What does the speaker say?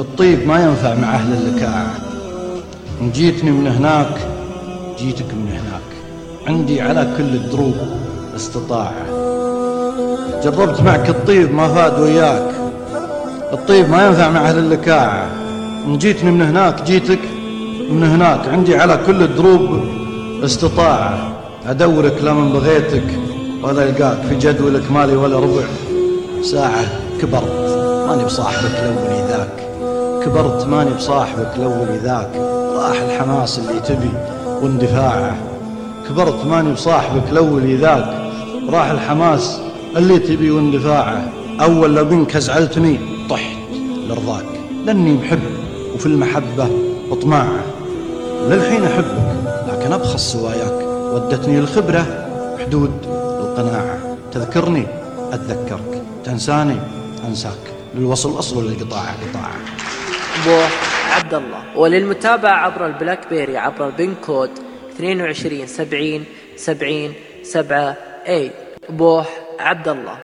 الطيب ما ينفع مع أهل اللكاعة إن جيتني من هناك جيتك من هناك. عندي على كل الدروب استطاعة. جربت معك الطيب ما فاد وياك. الطيب ما ينفع مع أهل اللكاعة إن جيتني من هناك جيتك من هناك. عندي على كل الدروب استطاعة. أدورك لمن بغيتك ولا ألقاك في جدولك مالي ولا ربع. ساعة كبرت ماني بصاحبك الأولي ذاك. كبرت ماني بصاحبك الأولي ذاك راح الحماس اللي تبي واندفاعه. كبرت ماني بصاحبك الأولي ذاك راح الحماس اللي تبي واندفاعه. أول لو منك أزعلتني طحت لرضاك. لأني محب وفي المحبة طماعة للحين أحبك لكن أبخص سواياك. ودتني الخبرة حدود القناعة. تذكرني أتذكرك. تنساني أنساك. للوصل أصل وللقطاع قطاعة بوح عبد الله وللمتابعة عبر البلاك بيري عبر ال pin code 22 70 70 7 اي بوح عبد الله